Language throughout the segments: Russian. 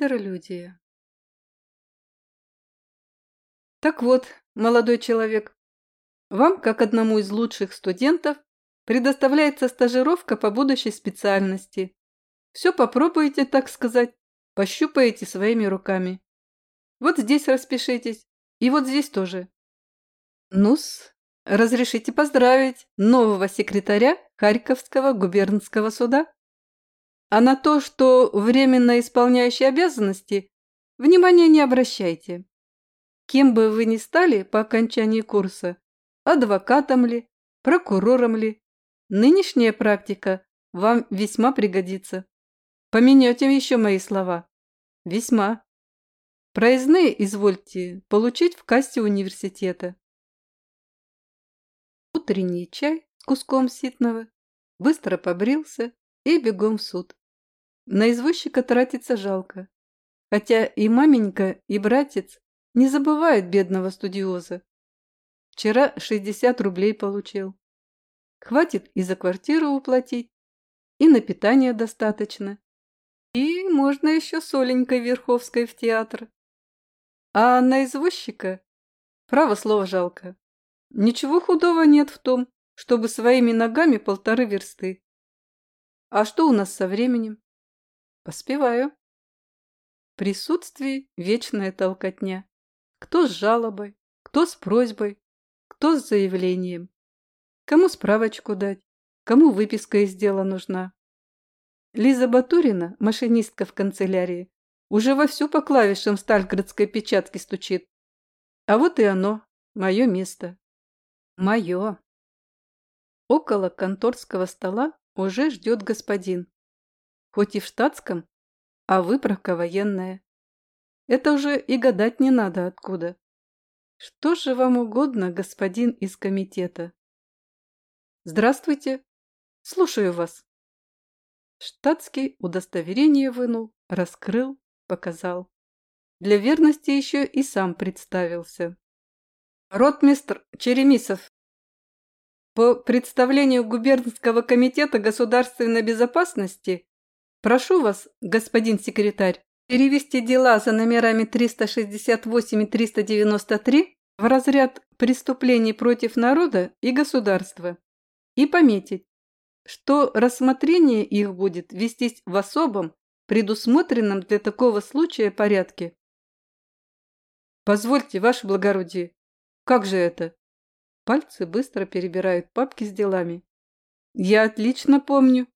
Интерлюдия. Так вот, молодой человек, вам, как одному из лучших студентов, предоставляется стажировка по будущей специальности. Все попробуйте, так сказать, пощупаете своими руками. Вот здесь распишитесь, и вот здесь тоже. Нус, разрешите поздравить нового секретаря Харьковского губернского суда. А на то, что временно исполняющий обязанности, внимания не обращайте. Кем бы вы ни стали по окончании курса, адвокатом ли, прокурором ли, нынешняя практика вам весьма пригодится. Поменете еще мои слова. Весьма. Проездные извольте получить в кассе университета. Утренний чай с куском ситного, быстро побрился и бегом в суд. На извозчика тратиться жалко. Хотя и маменька, и братец не забывают бедного студиоза. Вчера 60 рублей получил. Хватит и за квартиру уплатить, и на питание достаточно. И можно еще соленькой Верховской в театр. А на извозчика, право слово жалко. Ничего худого нет в том, чтобы своими ногами полторы версты. А что у нас со временем? Поспеваю. В присутствии вечная толкотня. Кто с жалобой, кто с просьбой, кто с заявлением. Кому справочку дать, кому выписка из дела нужна. Лиза Батурина, машинистка в канцелярии, уже вовсю по клавишам стальградской печатки стучит. А вот и оно, мое место. Мое. Около конторского стола уже ждет господин хоть и в штатском, а выправка военная. Это уже и гадать не надо откуда. Что же вам угодно, господин из комитета? Здравствуйте. Слушаю вас. Штатский удостоверение вынул, раскрыл, показал. Для верности еще и сам представился. Ротмистр Черемисов. По представлению Губернского комитета государственной безопасности Прошу вас, господин секретарь, перевести дела за номерами 368 и 393 в разряд преступлений против народа и государства и пометить, что рассмотрение их будет вестись в особом, предусмотренном для такого случая порядке. Позвольте, ваше благородие, как же это? Пальцы быстро перебирают папки с делами. Я отлично помню.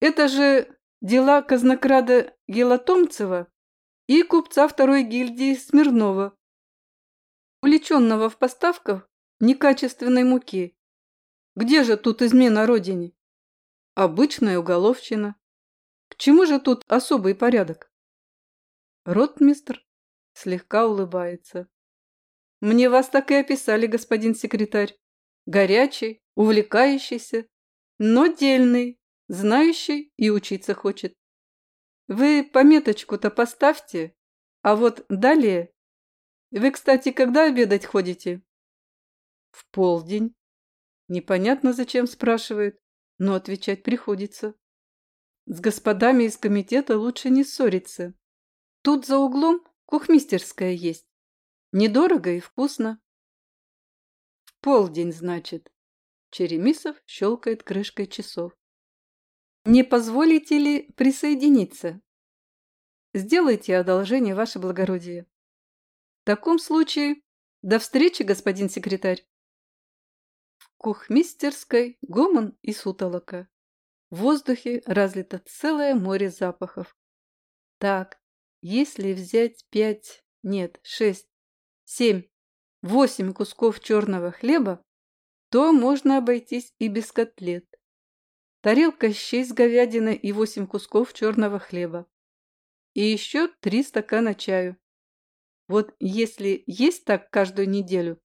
Это же дела казнокрада Гелотомцева и купца второй гильдии Смирнова, увлеченного в поставках некачественной муки. Где же тут измена родине? Обычная уголовщина. К чему же тут особый порядок? Ротмистр слегка улыбается. Мне вас так и описали, господин секретарь. Горячий, увлекающийся, но дельный, знающий и учиться хочет. Вы пометочку-то поставьте, а вот далее... Вы, кстати, когда обедать ходите? В полдень. Непонятно, зачем спрашивают, но отвечать приходится. С господами из комитета лучше не ссориться. Тут за углом кухмистерская есть. Недорого и вкусно. В полдень, значит. Черемисов щелкает крышкой часов. Не позволите ли присоединиться? Сделайте одолжение, ваше благородие. В таком случае, до встречи, господин секретарь. В кухмистерской гомон и сутолока. В воздухе разлито целое море запахов. Так, если взять пять, нет, шесть, семь, восемь кусков черного хлеба, то можно обойтись и без котлет тарелка щей с говядиной и восемь кусков черного хлеба. И еще три стакана чаю. Вот если есть так каждую неделю,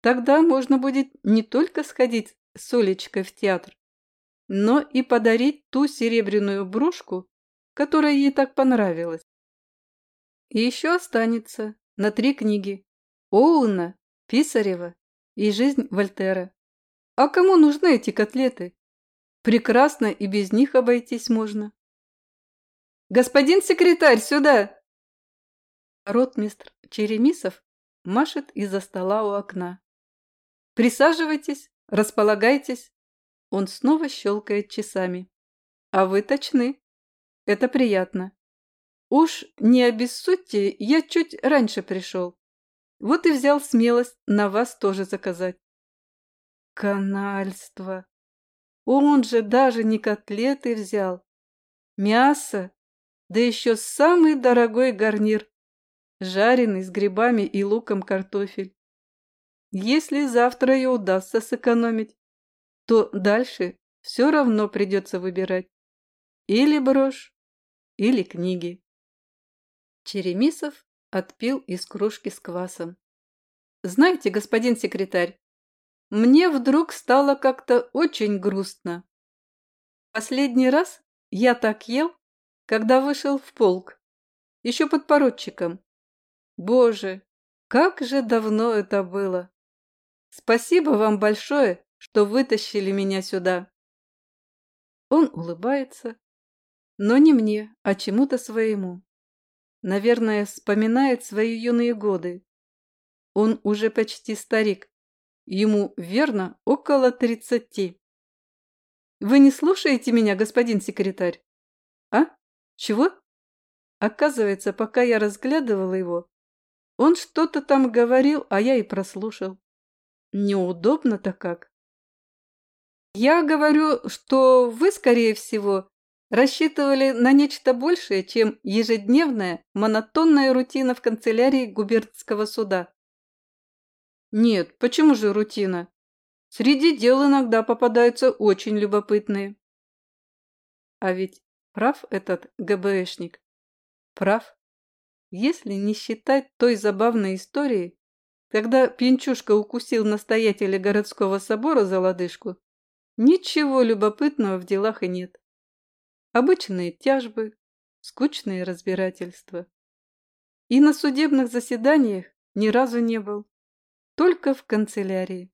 тогда можно будет не только сходить с Олечкой в театр, но и подарить ту серебряную брошку, которая ей так понравилась. И еще останется на три книги Оуна, Писарева и «Жизнь Вольтера». А кому нужны эти котлеты? Прекрасно и без них обойтись можно. «Господин секретарь, сюда!» Ротмистр Черемисов машет из-за стола у окна. «Присаживайтесь, располагайтесь». Он снова щелкает часами. «А вы точны. Это приятно. Уж не обессудьте, я чуть раньше пришел. Вот и взял смелость на вас тоже заказать». Канальство. Он же даже не котлеты взял. Мясо, да еще самый дорогой гарнир жареный с грибами и луком картофель. Если завтра ее удастся сэкономить, то дальше все равно придется выбирать. Или брошь, или книги. Черемисов отпил из кружки с квасом. Знаете, господин секретарь, мне вдруг стало как-то очень грустно. Последний раз я так ел, когда вышел в полк, еще под поручиком. Боже, как же давно это было! Спасибо вам большое, что вытащили меня сюда. Он улыбается, но не мне, а чему-то своему. Наверное, вспоминает свои юные годы. Он уже почти старик. Ему, верно, около тридцати. Вы не слушаете меня, господин секретарь? А? Чего? Оказывается, пока я разглядывала его, он что-то там говорил, а я и прослушал. Неудобно-то как. Я говорю, что вы, скорее всего, рассчитывали на нечто большее, чем ежедневная монотонная рутина в канцелярии губернского суда. Нет, почему же рутина? Среди дел иногда попадаются очень любопытные. А ведь прав этот ГБшник. Прав. Если не считать той забавной истории, когда Пьянчушка укусил настоятеля городского собора за лодыжку, ничего любопытного в делах и нет. Обычные тяжбы, скучные разбирательства. И на судебных заседаниях ни разу не был, только в канцелярии.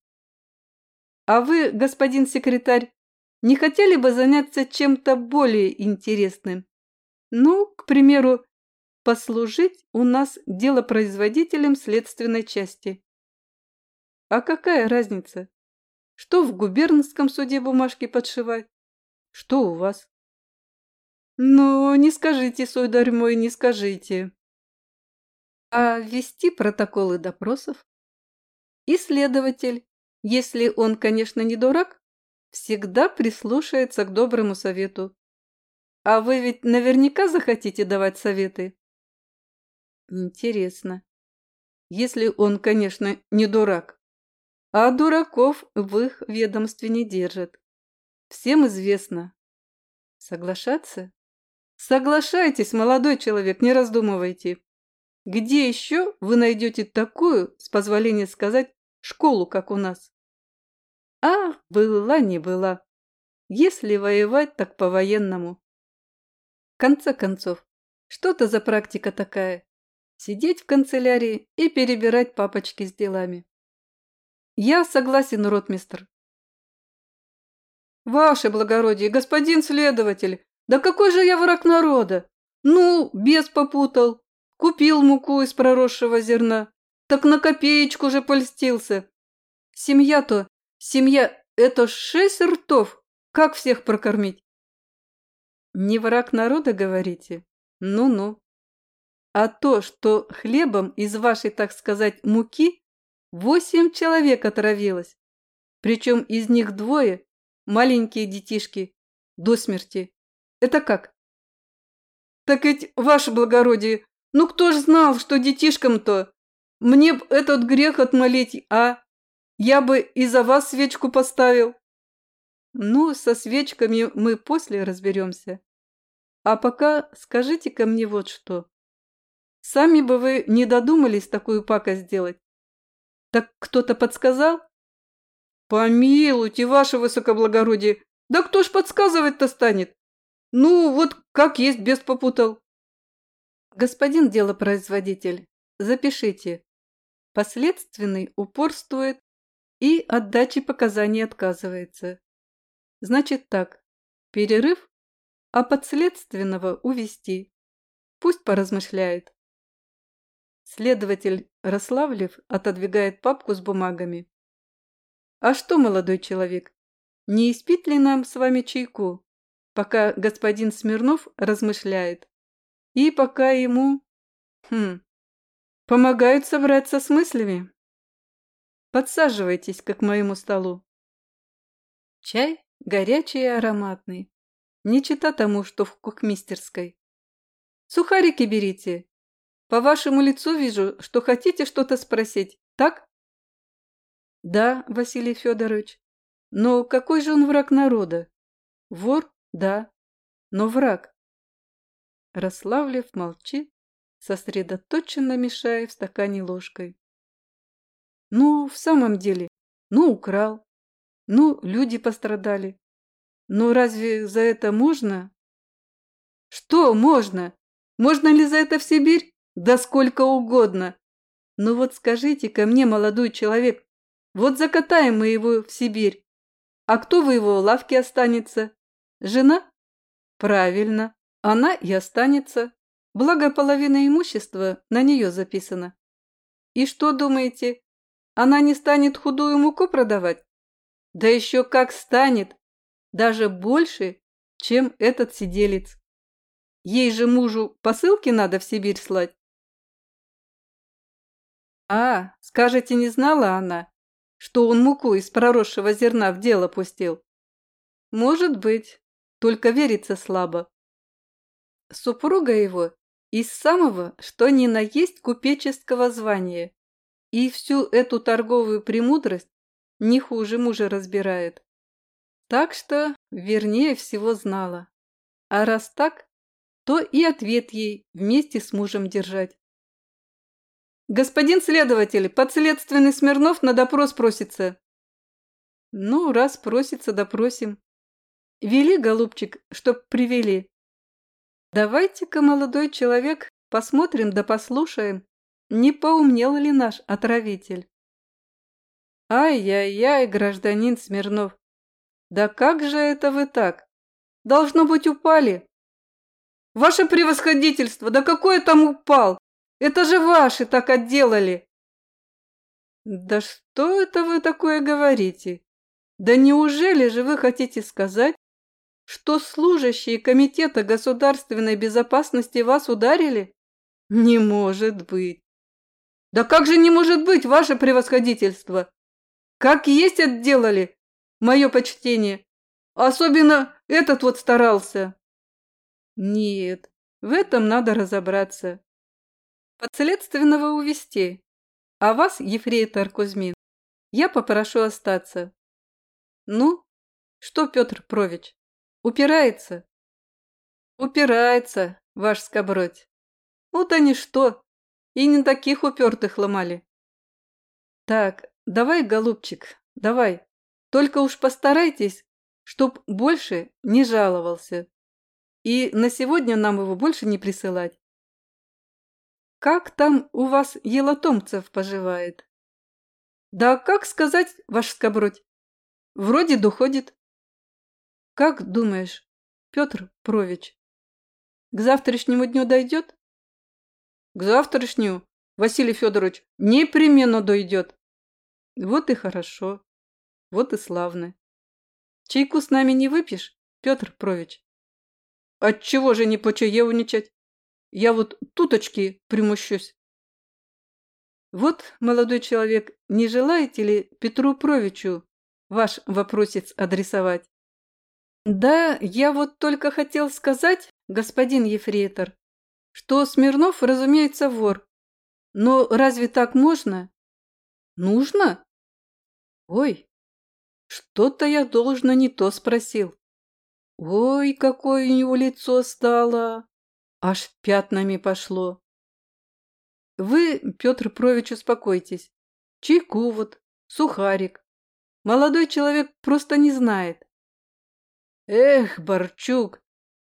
А вы, господин секретарь, не хотели бы заняться чем-то более интересным? Ну, к примеру, послужить у нас делопроизводителем следственной части. А какая разница? Что в губернском суде бумажки подшивать? Что у вас? Ну, не скажите, сударь мой, не скажите. А вести протоколы допросов? Исследователь, если он, конечно, не дурак, всегда прислушается к доброму совету. А вы ведь наверняка захотите давать советы? Интересно. Если он, конечно, не дурак. А дураков в их ведомстве не держат. Всем известно. Соглашаться? Соглашайтесь, молодой человек, не раздумывайте. Где еще вы найдете такую, с позволения сказать, школу, как у нас? А, была не была. Если воевать, так по-военному. В конце концов, что-то за практика такая сидеть в канцелярии и перебирать папочки с делами. Я согласен, ротмистр. Ваше благородие, господин следователь, да какой же я враг народа? Ну, бес попутал, купил муку из проросшего зерна, так на копеечку же польстился. Семья-то, семья, это шесть ртов, как всех прокормить? Не враг народа, говорите? Ну-ну. А то, что хлебом из вашей, так сказать, муки восемь человек отравилось, причем из них двое – маленькие детишки, до смерти. Это как? Так ведь, ваше благородие, ну кто ж знал, что детишкам-то? Мне б этот грех отмолить, а? Я бы и за вас свечку поставил. Ну, со свечками мы после разберемся. А пока скажите-ка мне вот что. Сами бы вы не додумались такую пакость сделать. Так кто-то подсказал? Помилуйте, ваше высокоблагородие, да кто ж подсказывать-то станет? Ну, вот как есть без попутал. Господин делопроизводитель, запишите. Последственный упорствует и от дачи показаний отказывается. Значит так, перерыв, а подследственного увести. Пусть поразмышляет. Следователь Рославлев отодвигает папку с бумагами. А что, молодой человек, не испить ли нам с вами чайку, пока господин Смирнов размышляет? И пока ему... Хм... Помогают собраться с мыслями? Подсаживайтесь к моему столу. Чай горячий и ароматный. Не чита тому, что в кухмистерской. Сухарики берите. По вашему лицу вижу, что хотите что-то спросить, так? Да, Василий Федорович. Но какой же он враг народа? Вор, да, но враг. Рославлев молчит, сосредоточенно мешая в стакане ложкой. Ну, в самом деле, ну, украл, ну, люди пострадали. Но разве за это можно? Что можно? Можно ли за это в Сибирь? Да сколько угодно. Ну вот скажите ко мне, молодой человек, вот закатаем мы его в Сибирь. А кто в его лавке останется? Жена? Правильно, она и останется. Благо половина имущества на нее записана. И что думаете, она не станет худую муку продавать? Да еще как станет! Даже больше, чем этот сиделец. Ей же мужу посылки надо в Сибирь слать. А, скажете, не знала она, что он муку из проросшего зерна в дело пустил? Может быть, только верится слабо. Супруга его из самого, что ни на есть купеческого звания, и всю эту торговую премудрость не хуже мужа разбирает. Так что, вернее всего, знала. А раз так, то и ответ ей вместе с мужем держать. «Господин следователь, подследственный Смирнов на допрос просится». «Ну, раз просится, допросим. Вели, голубчик, чтоб привели. Давайте-ка, молодой человек, посмотрим да послушаем, не поумнел ли наш отравитель». «Ай-яй-яй, гражданин Смирнов! Да как же это вы так? Должно быть, упали!» «Ваше превосходительство! Да какой там упал? Это же ваши так отделали!» «Да что это вы такое говорите? Да неужели же вы хотите сказать, что служащие Комитета государственной безопасности вас ударили? Не может быть!» «Да как же не может быть, ваше превосходительство? Как есть отделали. Мое почтение. Особенно этот вот старался. Нет, в этом надо разобраться. Подследственного увести. А вас, ефрейтор Кузьмин, я попрошу остаться. Ну, что, Петр Прович, упирается? Упирается, ваш скобродь. Вот они что, и не таких упертых ломали. Так, Давай, голубчик, давай. Только уж постарайтесь, чтоб больше не жаловался. И на сегодня нам его больше не присылать. Как там у вас елотомцев поживает? Да как сказать, ваш скобродь? Вроде доходит. Как думаешь, Петр Прович, к завтрашнему дню дойдет? К завтрашнему, Василий Федорович, непременно дойдет. Вот и хорошо. Вот и славно. Чайку с нами не выпьешь, Петр Прович? Отчего же не почаевничать? Я вот туточки примущусь. Вот, молодой человек, не желаете ли Петру Провичу ваш вопросец адресовать? Да, я вот только хотел сказать, господин Ефрейтор, что Смирнов, разумеется, вор. Но разве так можно? Нужно? Ой, что-то я должно не то спросил. Ой, какое у него лицо стало! Аж пятнами пошло. Вы, Петр Прович, успокойтесь. Чайку вот, сухарик. Молодой человек просто не знает. Эх, Борчук,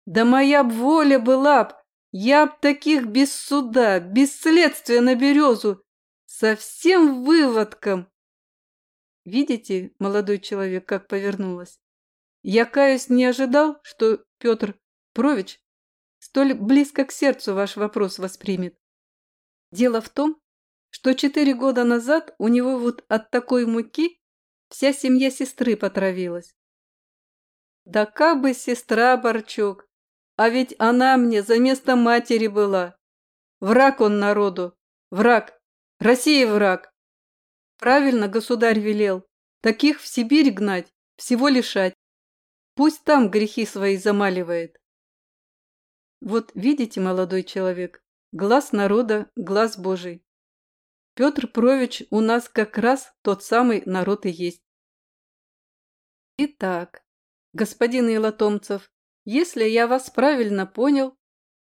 да моя б воля была б, я б таких без суда, без следствия на березу, совсем выводком Видите, молодой человек, как повернулась? Я, каюсь, не ожидал, что Петр Прович столь близко к сердцу ваш вопрос воспримет. Дело в том, что четыре года назад у него вот от такой муки вся семья сестры потравилась. Да как бы сестра Борчук, а ведь она мне за место матери была. Враг он народу, враг, Россия враг. Правильно государь велел, таких в Сибирь гнать, всего лишать. Пусть там грехи свои замаливает. Вот видите, молодой человек, глаз народа, глаз Божий. Петр Прович у нас как раз тот самый народ и есть. Итак, господин Илотомцев, если я вас правильно понял,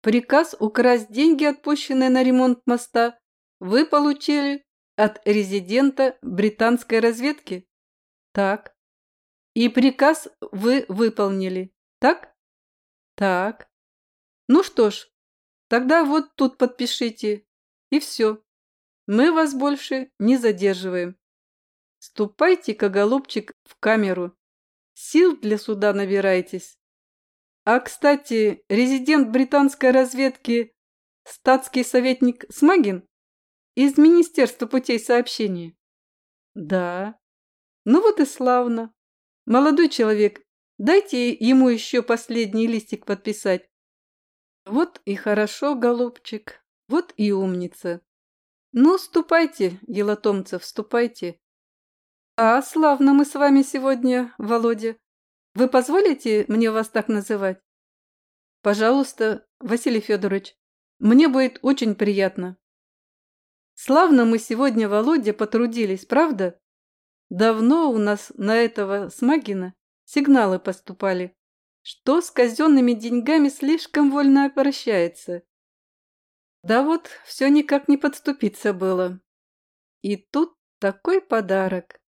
приказ украсть деньги, отпущенные на ремонт моста, вы получили от резидента британской разведки? Так. И приказ вы выполнили, так? Так. Ну что ж, тогда вот тут подпишите, и все. Мы вас больше не задерживаем. Ступайте-ка, голубчик, в камеру. Сил для суда набирайтесь. А, кстати, резидент британской разведки, статский советник Смагин? Из Министерства путей сообщения? Да. Ну вот и славно. Молодой человек, дайте ему еще последний листик подписать. Вот и хорошо, голубчик, вот и умница. Ну, ступайте, елотомцев, ступайте. А славно мы с вами сегодня, Володя. Вы позволите мне вас так называть? Пожалуйста, Василий Федорович, мне будет очень приятно. Славно мы сегодня, Володя, потрудились, правда? Давно у нас на этого Смагина сигналы поступали, что с казенными деньгами слишком вольно обращается. Да вот, все никак не подступиться было. И тут такой подарок.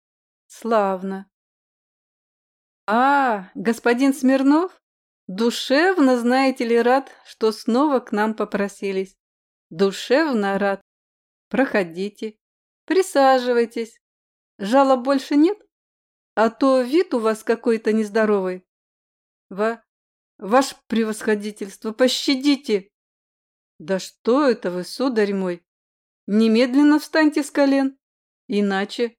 Славно. А, господин Смирнов? Душевно, знаете ли, рад, что снова к нам попросились. Душевно рад. Проходите, присаживайтесь. Жалоб больше нет? А то вид у вас какой-то нездоровый. Ва... Ваше превосходительство, пощадите! «Да что это вы, сударь мой? Немедленно встаньте с колен, иначе...»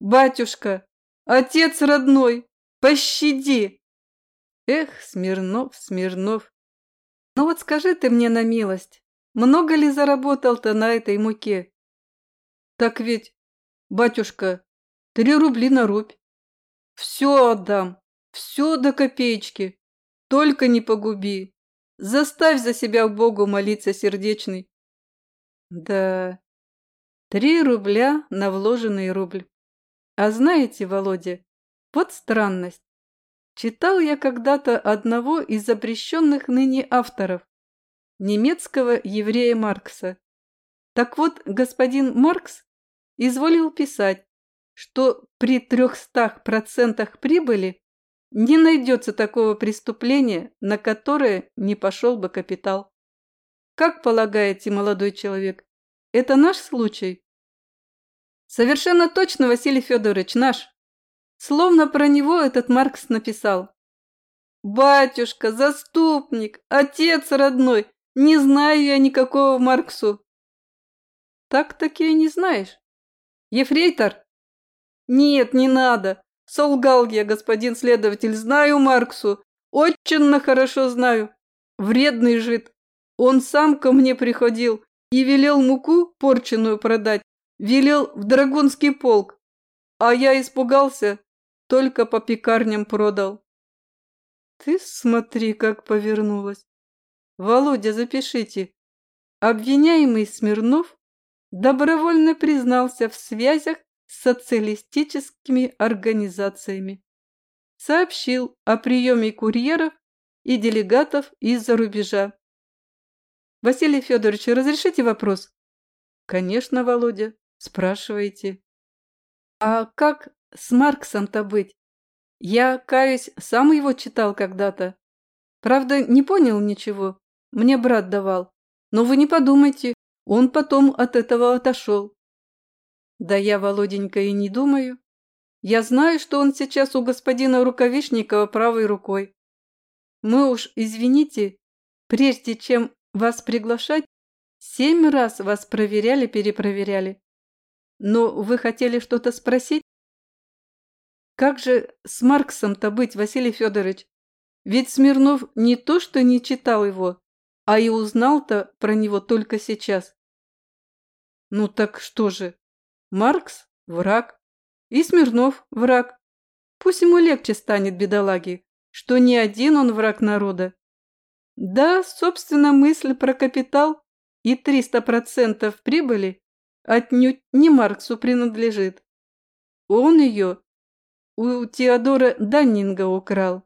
«Батюшка! Отец родной! Пощади!» «Эх, Смирнов, Смирнов! Ну вот скажи ты мне на милость, много ли заработал-то на этой муке?» «Так ведь, батюшка, три рубли на рубь. Все отдам, все до копеечки, только не погуби, Заставь за себя Богу молиться сердечный. Да, три рубля на вложенный рубль. А знаете, Володя, вот странность. Читал я когда-то одного из запрещенных ныне авторов, немецкого еврея Маркса. Так вот, господин Маркс изволил писать, что при трехстах процентах прибыли не найдется такого преступления, на которое не пошел бы капитал. Как полагаете, молодой человек, это наш случай? Совершенно точно, Василий Федорович, наш. Словно про него этот Маркс написал. Батюшка, заступник, отец родной, не знаю я никакого Марксу. Так-таки и не знаешь. Ефрейтор? Нет, не надо. Солгал я, господин следователь, знаю Марксу, очень хорошо знаю. Вредный жид. Он сам ко мне приходил и велел муку порченую продать, велел в Драгунский полк. А я испугался, только по пекарням продал. Ты смотри, как повернулась. Володя, запишите. Обвиняемый Смирнов добровольно признался в связях с социалистическими организациями. Сообщил о приеме курьеров и делегатов из-за рубежа. Василий Федорович, разрешите вопрос? Конечно, Володя, спрашивайте. А как с Марксом-то быть? Я, каюсь, сам его читал когда-то. Правда, не понял ничего. Мне брат давал. Но вы не подумайте, он потом от этого отошел. Да я, Володенька, и не думаю. Я знаю, что он сейчас у господина Рукавишникова правой рукой. Мы уж, извините, прежде чем вас приглашать, Семь раз вас проверяли-перепроверяли. Но вы хотели что-то спросить? Как же с Марксом-то быть, Василий Федорович? Ведь Смирнов не то что не читал его, а и узнал-то про него только сейчас. Ну так что же? Маркс – враг, и Смирнов – враг. Пусть ему легче станет, бедолаге, что не один он враг народа. Да, собственно, мысль про капитал и 300% прибыли отнюдь не Марксу принадлежит. Он ее у Теодора Даннинга украл.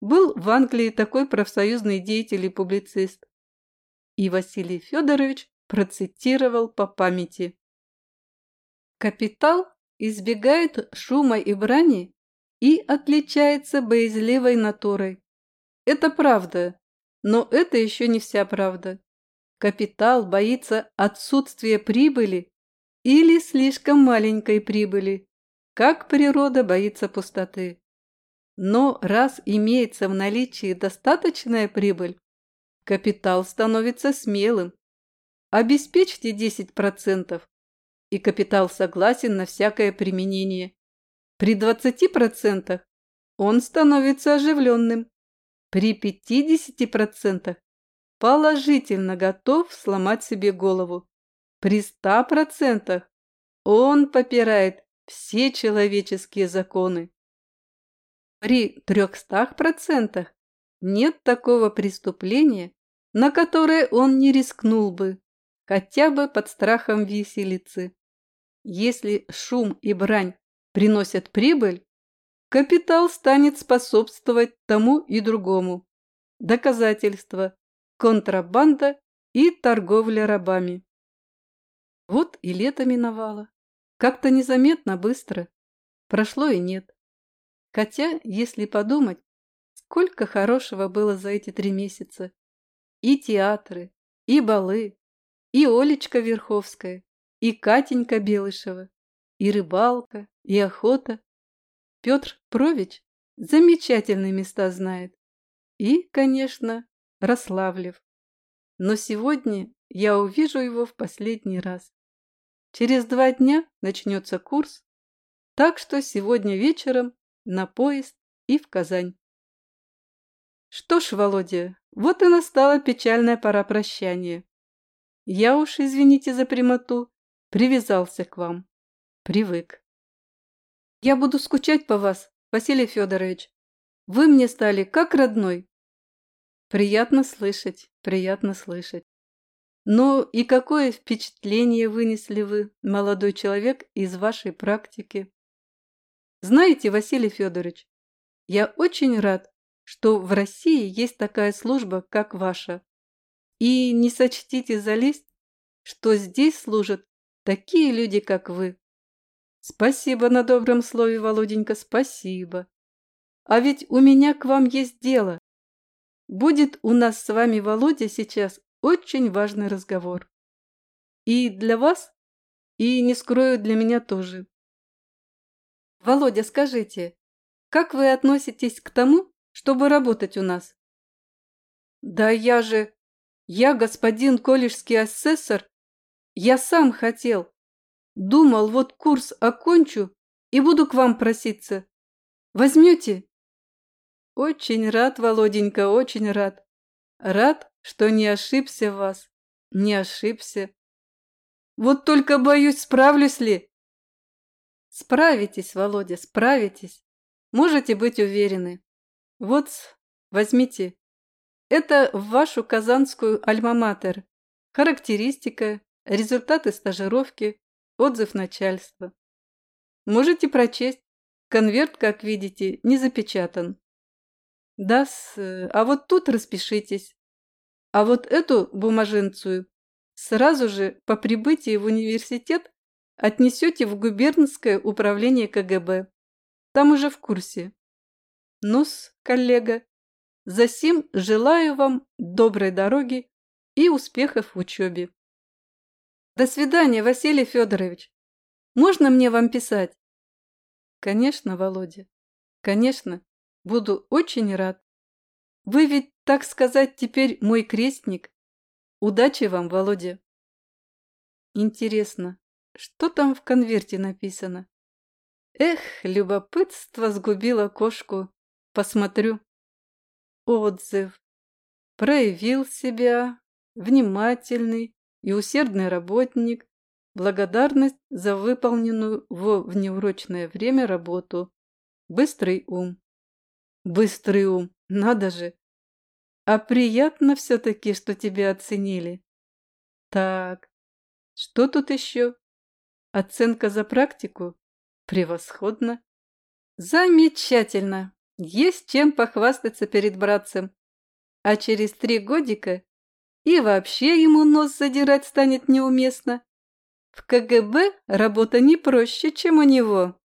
Был в Англии такой профсоюзный деятель и публицист. И Василий Федорович процитировал по памяти. Капитал избегает шума и брани и отличается боязливой натурой. Это правда, но это еще не вся правда. Капитал боится отсутствия прибыли или слишком маленькой прибыли, как природа боится пустоты. Но раз имеется в наличии достаточная прибыль, капитал становится смелым. Обеспечьте 10%, и капитал согласен на всякое применение. При 20% он становится оживленным. При 50% положительно готов сломать себе голову. При 100% он попирает все человеческие законы. При 300% нет такого преступления, на которое он не рискнул бы, хотя бы под страхом виселицы. Если шум и брань приносят прибыль, капитал станет способствовать тому и другому. Доказательства – контрабанда и торговля рабами. Вот и лето миновало. Как-то незаметно быстро. Прошло и нет. Хотя, если подумать, сколько хорошего было за эти три месяца. И театры, и балы, и Олечка Верховская, и Катенька Белышева, и рыбалка, и охота. Петр Прович замечательные места знает. И, конечно, Рославлев. Но сегодня я увижу его в последний раз. Через два дня начнется курс, так что сегодня вечером на поезд и в Казань. Что ж, Володя, вот и настала печальная пора прощания. Я уж, извините за прямоту, привязался к вам. Привык. Я буду скучать по вас, Василий Федорович. Вы мне стали как родной. Приятно слышать, приятно слышать. Но и какое впечатление вынесли вы, молодой человек, из вашей практики? Знаете, Василий Федорович, я очень рад, что в России есть такая служба, как ваша. И не сочтите за лесть, что здесь служат такие люди, как вы. Спасибо на добром слове, Володенька, спасибо. А ведь у меня к вам есть дело. Будет у нас с вами, Володя, сейчас очень важный разговор. И для вас, и, не скрою, для меня тоже. Володя, скажите, как вы относитесь к тому, чтобы работать у нас? Да я же... Я господин колледжский асессор. Я сам хотел. Думал, вот курс окончу и буду к вам проситься. Возьмете? Очень рад, Володенька, очень рад. Рад, что не ошибся в вас. Не ошибся. Вот только боюсь, справлюсь ли. Справитесь, Володя, справитесь. Можете быть уверены. Вот, возьмите. Это в вашу казанскую альма-матер. Характеристика, результаты стажировки, Отзыв начальства. Можете прочесть. Конверт, как видите, не запечатан. Да а вот тут распишитесь. А вот эту бумаженцию сразу же по прибытии в университет отнесете в губернское управление КГБ. Там уже в курсе. Нус, коллега, засим желаю вам доброй дороги и успехов в учебе. До свидания, Василий Федорович. Можно мне вам писать? Конечно, Володя. Конечно. Буду очень рад. Вы ведь, так сказать, теперь мой крестник. Удачи вам, Володя. Интересно, что там в конверте написано? Эх, любопытство сгубило кошку. Посмотрю. Отзыв. Проявил себя, внимательный и усердный работник, благодарность за выполненную в внеурочное время работу, быстрый ум. Быстрый ум, надо же! А приятно все-таки, что тебя оценили. Так, что тут еще? Оценка за практику? Превосходно. Замечательно. Есть чем похвастаться перед братцем. А через три годика и вообще ему нос задирать станет неуместно. В КГБ работа не проще, чем у него.